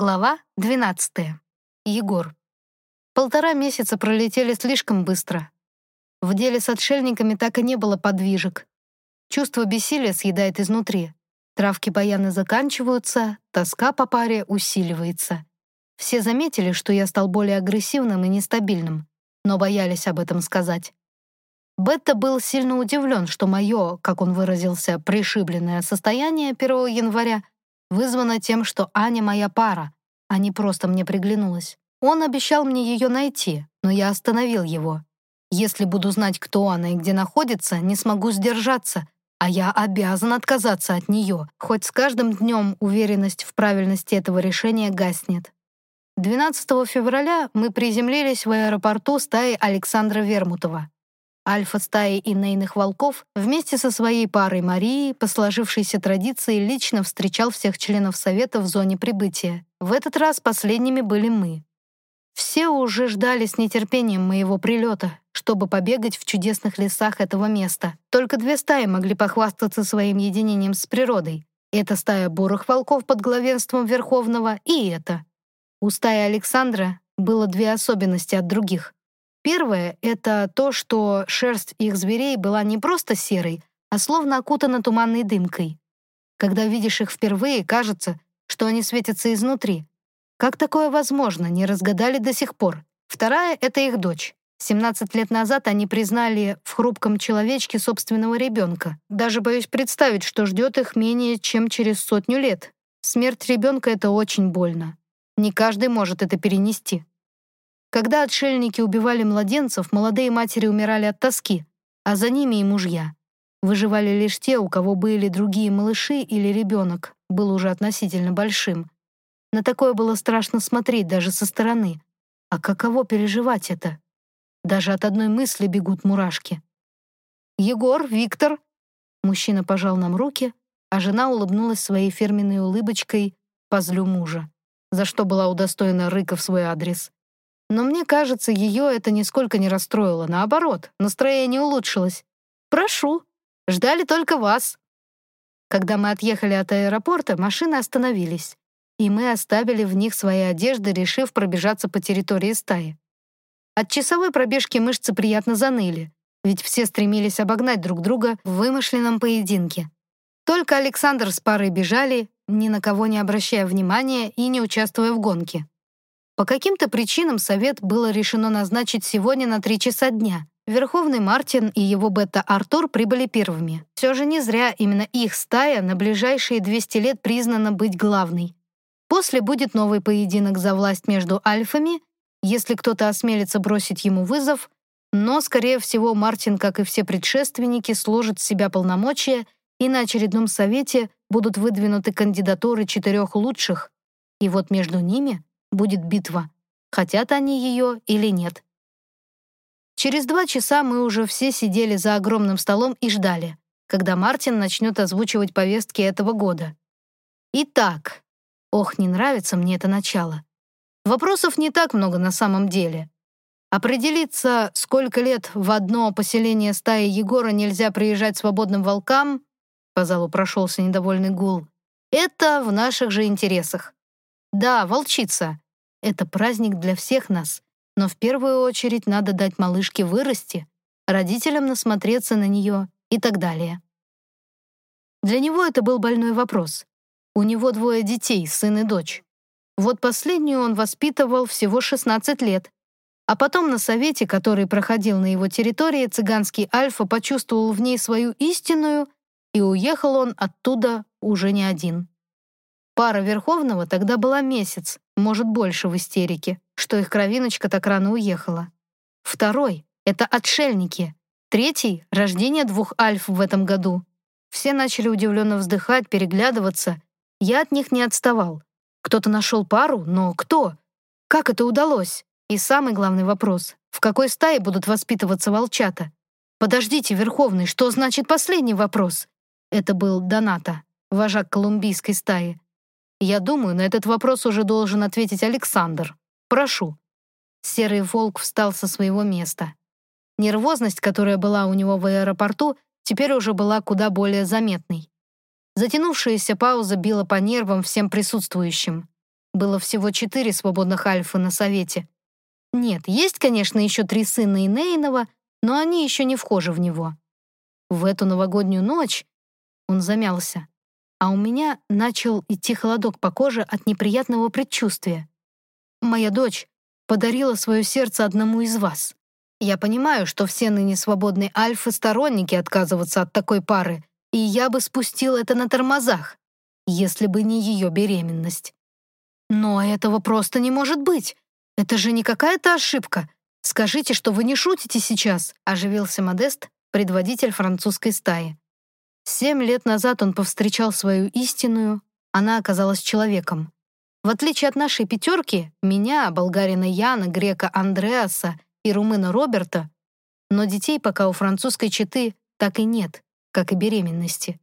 Глава 12. Егор. Полтора месяца пролетели слишком быстро. В деле с отшельниками так и не было подвижек. Чувство бессилия съедает изнутри. Травки баяны заканчиваются, тоска по паре усиливается. Все заметили, что я стал более агрессивным и нестабильным, но боялись об этом сказать. Бетта был сильно удивлен, что мое, как он выразился, пришибленное состояние 1 января вызвано тем, что Аня моя пара, а не просто мне приглянулась. Он обещал мне ее найти, но я остановил его. Если буду знать, кто она и где находится, не смогу сдержаться, а я обязан отказаться от нее, хоть с каждым днем уверенность в правильности этого решения гаснет. 12 февраля мы приземлились в аэропорту стаи Александра Вермутова альфа-стаи инейных волков, вместе со своей парой Марией по сложившейся традиции лично встречал всех членов Совета в зоне прибытия. В этот раз последними были мы. Все уже ждали с нетерпением моего прилета, чтобы побегать в чудесных лесах этого места. Только две стаи могли похвастаться своим единением с природой. Это стая бурых волков под главенством Верховного и это. У стаи Александра было две особенности от других. Первое — это то, что шерсть их зверей была не просто серой, а словно окутана туманной дымкой. Когда видишь их впервые, кажется, что они светятся изнутри. Как такое возможно, не разгадали до сих пор. Вторая — это их дочь. 17 лет назад они признали в хрупком человечке собственного ребенка. Даже боюсь представить, что ждет их менее чем через сотню лет. Смерть ребенка — это очень больно. Не каждый может это перенести. Когда отшельники убивали младенцев, молодые матери умирали от тоски, а за ними и мужья. Выживали лишь те, у кого были другие малыши или ребенок, был уже относительно большим. На такое было страшно смотреть даже со стороны. А каково переживать это? Даже от одной мысли бегут мурашки. «Егор, Виктор!» Мужчина пожал нам руки, а жена улыбнулась своей фирменной улыбочкой позлю мужа, за что была удостоена рыка в свой адрес. Но мне кажется, ее это нисколько не расстроило. Наоборот, настроение улучшилось. «Прошу. Ждали только вас». Когда мы отъехали от аэропорта, машины остановились, и мы оставили в них свои одежды, решив пробежаться по территории стаи. От часовой пробежки мышцы приятно заныли, ведь все стремились обогнать друг друга в вымышленном поединке. Только Александр с парой бежали, ни на кого не обращая внимания и не участвуя в гонке. По каким-то причинам совет было решено назначить сегодня на три часа дня. Верховный Мартин и его бета-Артур прибыли первыми. Все же не зря именно их стая на ближайшие 200 лет признана быть главной. После будет новый поединок за власть между альфами, если кто-то осмелится бросить ему вызов, но, скорее всего, Мартин, как и все предшественники, сложит в себя полномочия, и на очередном совете будут выдвинуты кандидатуры четырех лучших, и вот между ними будет битва, хотят они ее или нет. Через два часа мы уже все сидели за огромным столом и ждали, когда Мартин начнет озвучивать повестки этого года. Итак, ох, не нравится мне это начало. Вопросов не так много на самом деле. Определиться, сколько лет в одно поселение стаи Егора нельзя приезжать свободным волкам, по залу прошелся недовольный гул, это в наших же интересах. Да, волчица. Это праздник для всех нас, но в первую очередь надо дать малышке вырасти, родителям насмотреться на нее и так далее. Для него это был больной вопрос. У него двое детей, сын и дочь. Вот последнюю он воспитывал всего 16 лет. А потом на совете, который проходил на его территории, цыганский Альфа почувствовал в ней свою истинную, и уехал он оттуда уже не один. Пара Верховного тогда была месяц, может, больше в истерике, что их кровиночка так рано уехала. Второй — это отшельники. Третий — рождение двух альф в этом году. Все начали удивленно вздыхать, переглядываться. Я от них не отставал. Кто-то нашел пару, но кто? Как это удалось? И самый главный вопрос — в какой стае будут воспитываться волчата? Подождите, Верховный, что значит последний вопрос? Это был Доната, вожак колумбийской стаи. Я думаю, на этот вопрос уже должен ответить Александр. Прошу». Серый волк встал со своего места. Нервозность, которая была у него в аэропорту, теперь уже была куда более заметной. Затянувшаяся пауза била по нервам всем присутствующим. Было всего четыре свободных альфы на совете. Нет, есть, конечно, еще три сына Инейнова, но они еще не вхожи в него. В эту новогоднюю ночь он замялся, а у меня начал идти холодок по коже от неприятного предчувствия. Моя дочь подарила свое сердце одному из вас. Я понимаю, что все ныне свободные альфы — сторонники отказываться от такой пары, и я бы спустил это на тормозах, если бы не ее беременность. Но этого просто не может быть. Это же не какая-то ошибка. Скажите, что вы не шутите сейчас, оживился Модест, предводитель французской стаи. Семь лет назад он повстречал свою истинную, она оказалась человеком. В отличие от нашей пятерки, меня, болгарина Яна, грека Андреаса и румына Роберта, но детей пока у французской четы так и нет, как и беременности.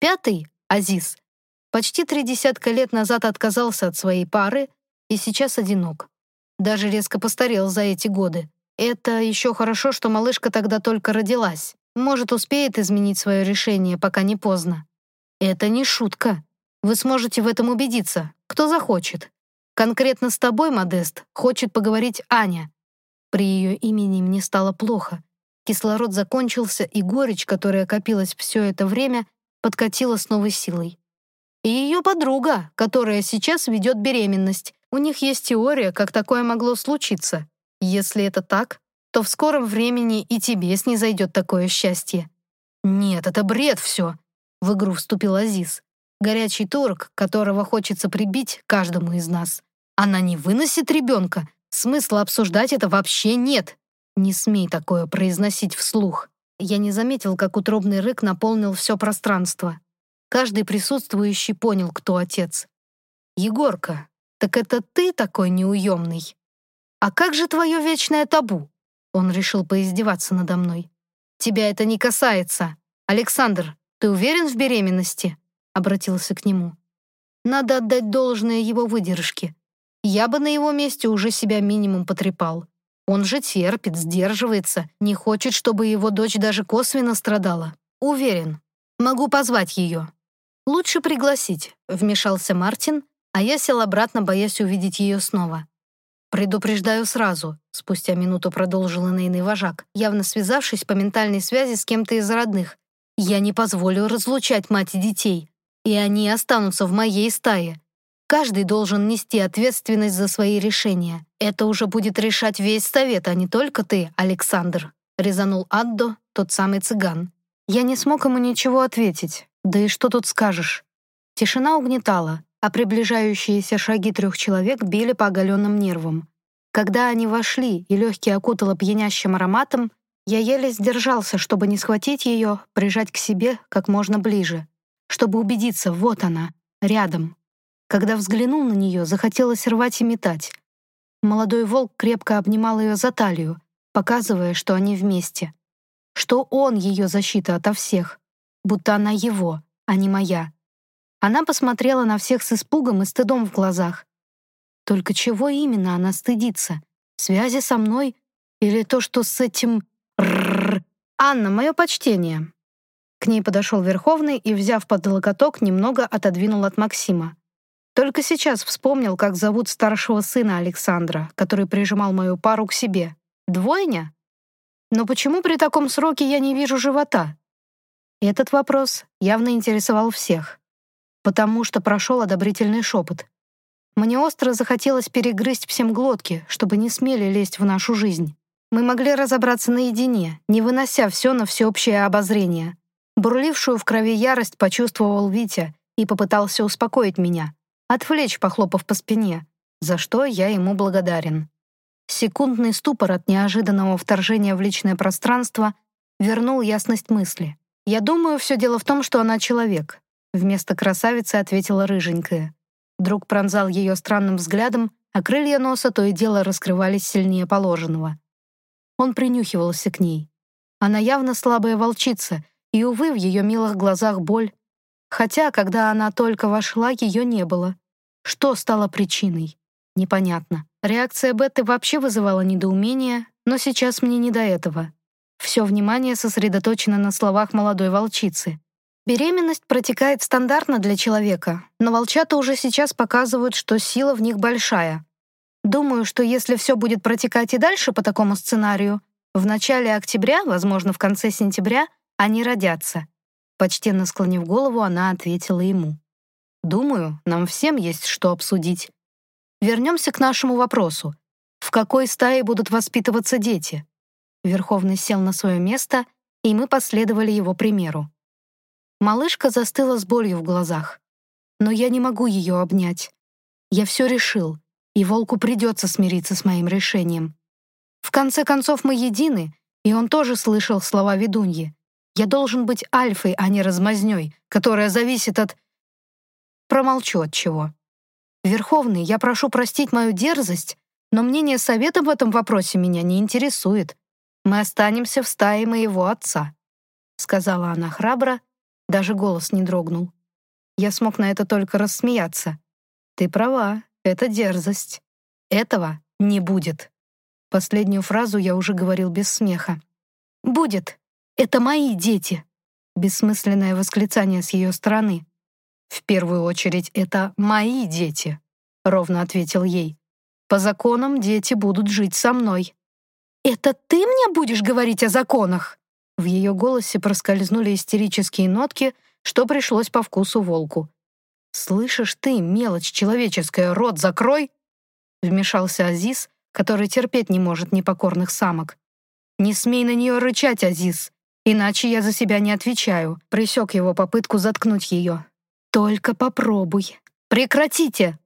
Пятый, Азиз, почти три десятка лет назад отказался от своей пары и сейчас одинок. Даже резко постарел за эти годы. Это еще хорошо, что малышка тогда только родилась. Может, успеет изменить свое решение, пока не поздно. Это не шутка. Вы сможете в этом убедиться, кто захочет. Конкретно с тобой, Модест, хочет поговорить Аня. При ее имени мне стало плохо. Кислород закончился, и горечь, которая копилась все это время, подкатила с новой силой. И ее подруга, которая сейчас ведет беременность. У них есть теория, как такое могло случиться. Если это так, то в скором времени и тебе снизойдет такое счастье. Нет, это бред все. В игру вступил Азиз. Горячий турок, которого хочется прибить каждому из нас. Она не выносит ребенка, Смысла обсуждать это вообще нет. Не смей такое произносить вслух. Я не заметил, как утробный рык наполнил все пространство. Каждый присутствующий понял, кто отец. «Егорка, так это ты такой неуемный? А как же твое вечное табу?» Он решил поиздеваться надо мной. «Тебя это не касается. Александр, ты уверен в беременности?» Обратился к нему. «Надо отдать должное его выдержке. Я бы на его месте уже себя минимум потрепал. Он же терпит, сдерживается, не хочет, чтобы его дочь даже косвенно страдала. Уверен. Могу позвать ее. Лучше пригласить, вмешался Мартин, а я сел обратно, боясь увидеть ее снова. «Предупреждаю сразу», — спустя минуту продолжил инейный вожак, явно связавшись по ментальной связи с кем-то из родных. «Я не позволю разлучать мать и детей, и они останутся в моей стае. Каждый должен нести ответственность за свои решения. Это уже будет решать весь совет, а не только ты, Александр», — резанул Аддо, тот самый цыган. Я не смог ему ничего ответить. Да и что тут скажешь? Тишина угнетала, а приближающиеся шаги трех человек били по оголенным нервам. Когда они вошли и легкие окутало пьянящим ароматом, я еле сдержался, чтобы не схватить ее, прижать к себе как можно ближе, чтобы убедиться, вот она, рядом, когда взглянул на нее, захотелось рвать и метать. Молодой волк крепко обнимал ее за талию, показывая, что они вместе. Что он ее защита ото всех, будто она его, а не моя. Она посмотрела на всех с испугом и стыдом в глазах. Только чего именно она стыдится? Связи со мной или то, что с этим... Рррр. Анна, мое почтение. К ней подошел Верховный и, взяв под локоток, немного отодвинул от Максима. Только сейчас вспомнил, как зовут старшего сына Александра, который прижимал мою пару к себе. Двойня? Но почему при таком сроке я не вижу живота? Этот вопрос явно интересовал всех, потому что прошел одобрительный шепот. Мне остро захотелось перегрызть всем глотки, чтобы не смели лезть в нашу жизнь. Мы могли разобраться наедине, не вынося все на всеобщее обозрение. Бурлившую в крови ярость почувствовал Витя и попытался успокоить меня отвлечь, похлопав по спине, за что я ему благодарен. Секундный ступор от неожиданного вторжения в личное пространство вернул ясность мысли. «Я думаю, все дело в том, что она человек», вместо красавицы ответила рыженькая. Друг пронзал ее странным взглядом, а крылья носа то и дело раскрывались сильнее положенного. Он принюхивался к ней. Она явно слабая волчица, и, увы, в ее милых глазах боль, Хотя, когда она только вошла, ее не было. Что стало причиной? Непонятно. Реакция Бетты вообще вызывала недоумение, но сейчас мне не до этого. Все внимание сосредоточено на словах молодой волчицы. Беременность протекает стандартно для человека, но волчата уже сейчас показывают, что сила в них большая. Думаю, что если все будет протекать и дальше по такому сценарию, в начале октября, возможно, в конце сентября, они родятся. Почтенно склонив голову, она ответила ему. «Думаю, нам всем есть что обсудить. Вернемся к нашему вопросу. В какой стае будут воспитываться дети?» Верховный сел на свое место, и мы последовали его примеру. Малышка застыла с болью в глазах. Но я не могу ее обнять. Я все решил, и волку придется смириться с моим решением. В конце концов, мы едины, и он тоже слышал слова ведуньи. Я должен быть альфой, а не размазнёй, которая зависит от... Промолчу от чего. Верховный, я прошу простить мою дерзость, но мнение совета в этом вопросе меня не интересует. Мы останемся в стае моего отца», — сказала она храбро, даже голос не дрогнул. Я смог на это только рассмеяться. «Ты права, это дерзость. Этого не будет». Последнюю фразу я уже говорил без смеха. «Будет. Это мои дети». Бессмысленное восклицание с ее стороны. «В первую очередь, это мои дети», — ровно ответил ей. «По законам дети будут жить со мной». «Это ты мне будешь говорить о законах?» В ее голосе проскользнули истерические нотки, что пришлось по вкусу волку. «Слышишь ты, мелочь человеческая, рот закрой!» Вмешался Азиз, который терпеть не может непокорных самок. «Не смей на нее рычать, Азиз, иначе я за себя не отвечаю», присек его попытку заткнуть ее. «Только попробуй. Прекратите!»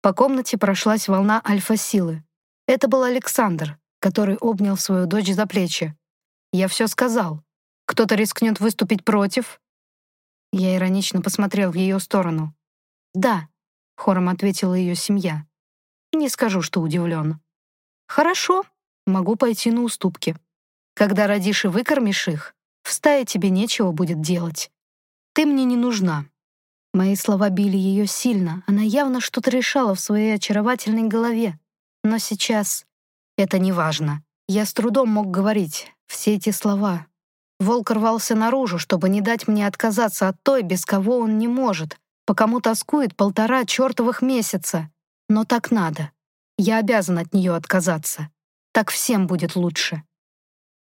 По комнате прошлась волна альфа-силы. Это был Александр, который обнял свою дочь за плечи. «Я все сказал. Кто-то рискнет выступить против?» Я иронично посмотрел в ее сторону. «Да», — хором ответила ее семья. «Не скажу, что удивлен». «Хорошо, могу пойти на уступки. Когда родишь и выкормишь их, в стае тебе нечего будет делать. Ты мне не нужна, Мои слова били ее сильно, она явно что-то решала в своей очаровательной голове. Но сейчас это не важно. Я с трудом мог говорить все эти слова. Волк рвался наружу, чтобы не дать мне отказаться от той, без кого он не может, по кому тоскует полтора чертовых месяца. Но так надо. Я обязан от нее отказаться. Так всем будет лучше.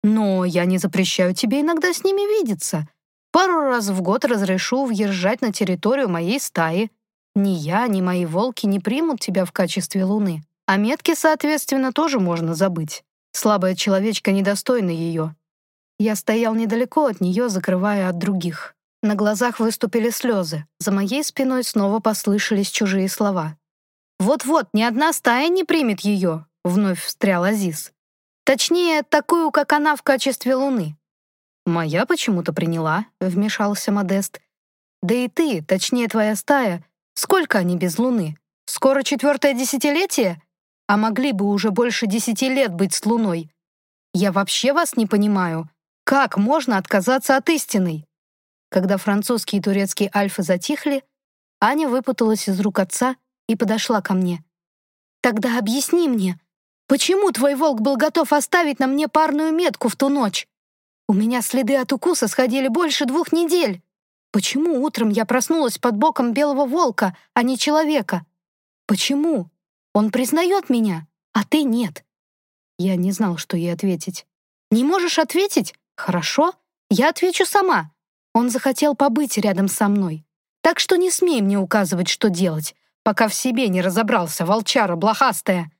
Но я не запрещаю тебе иногда с ними видеться. Пару раз в год разрешу въезжать на территорию моей стаи. Ни я, ни мои волки не примут тебя в качестве луны. А метки, соответственно, тоже можно забыть. Слабая человечка недостойна ее. Я стоял недалеко от нее, закрывая от других. На глазах выступили слезы. За моей спиной снова послышались чужие слова. «Вот-вот, ни одна стая не примет ее», — вновь встрял Азиз. «Точнее, такую, как она в качестве луны. «Моя почему-то приняла», — вмешался Модест. «Да и ты, точнее твоя стая, сколько они без луны? Скоро четвертое десятилетие? А могли бы уже больше десяти лет быть с луной. Я вообще вас не понимаю. Как можно отказаться от истины?» Когда французские и турецкие альфы затихли, Аня выпуталась из рук отца и подошла ко мне. «Тогда объясни мне, почему твой волк был готов оставить на мне парную метку в ту ночь? У меня следы от укуса сходили больше двух недель. Почему утром я проснулась под боком белого волка, а не человека? Почему? Он признает меня, а ты нет. Я не знал, что ей ответить. Не можешь ответить? Хорошо, я отвечу сама. Он захотел побыть рядом со мной. Так что не смей мне указывать, что делать, пока в себе не разобрался, волчара блохастая.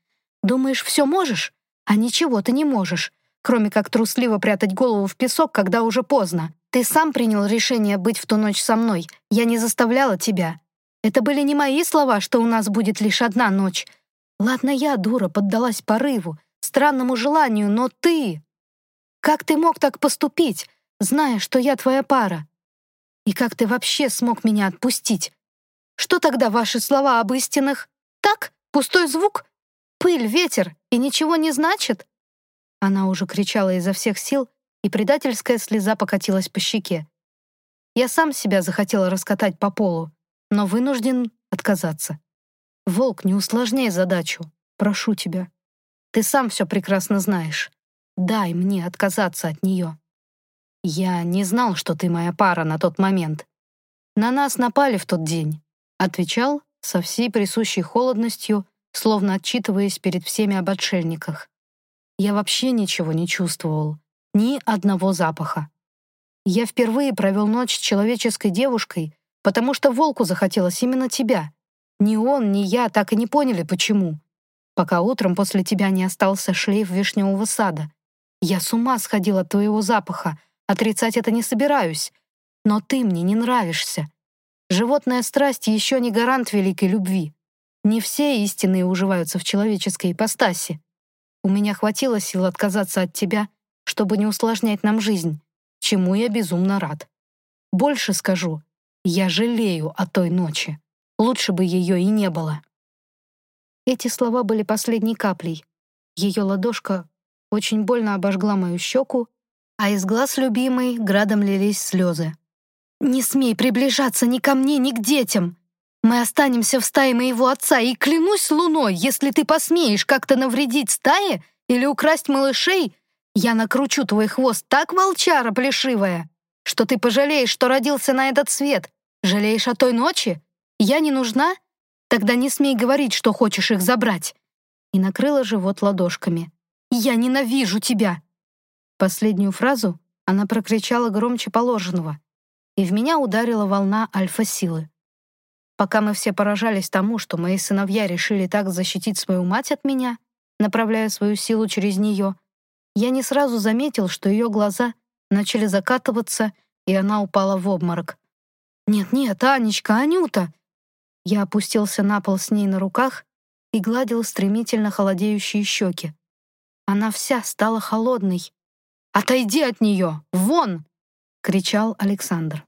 Думаешь, все можешь? А ничего ты не можешь кроме как трусливо прятать голову в песок, когда уже поздно. Ты сам принял решение быть в ту ночь со мной. Я не заставляла тебя. Это были не мои слова, что у нас будет лишь одна ночь. Ладно, я, дура, поддалась порыву, странному желанию, но ты... Как ты мог так поступить, зная, что я твоя пара? И как ты вообще смог меня отпустить? Что тогда ваши слова об истинах? Так, пустой звук? Пыль, ветер и ничего не значит? Она уже кричала изо всех сил, и предательская слеза покатилась по щеке. Я сам себя захотела раскатать по полу, но вынужден отказаться. «Волк, не усложняй задачу. Прошу тебя. Ты сам все прекрасно знаешь. Дай мне отказаться от нее». «Я не знал, что ты моя пара на тот момент», На нас напали в тот день», — отвечал со всей присущей холодностью, словно отчитываясь перед всеми об отшельниках. Я вообще ничего не чувствовал, ни одного запаха. Я впервые провел ночь с человеческой девушкой, потому что волку захотелось именно тебя. Ни он, ни я так и не поняли, почему. Пока утром после тебя не остался шлейф вишневого сада. Я с ума сходил от твоего запаха, отрицать это не собираюсь. Но ты мне не нравишься. Животная страсть еще не гарант великой любви. Не все истинные уживаются в человеческой ипостаси. У меня хватило сил отказаться от тебя, чтобы не усложнять нам жизнь, чему я безумно рад. Больше скажу, я жалею о той ночи. Лучше бы ее и не было. Эти слова были последней каплей. Ее ладошка очень больно обожгла мою щеку, а из глаз любимой градом лились слезы. «Не смей приближаться ни ко мне, ни к детям! Мы останемся в стае моего отца, и клянусь луной, если ты посмеешь как-то навредить стае или украсть малышей, я накручу твой хвост так, волчара плешивая, что ты пожалеешь, что родился на этот свет. Жалеешь о той ночи? Я не нужна? Тогда не смей говорить, что хочешь их забрать». И накрыла живот ладошками. «Я ненавижу тебя!» Последнюю фразу она прокричала громче положенного, и в меня ударила волна альфа-силы. Пока мы все поражались тому, что мои сыновья решили так защитить свою мать от меня, направляя свою силу через нее, я не сразу заметил, что ее глаза начали закатываться, и она упала в обморок. «Нет-нет, Анечка, Анюта!» Я опустился на пол с ней на руках и гладил стремительно холодеющие щеки. Она вся стала холодной. «Отойди от нее! Вон!» — кричал Александр.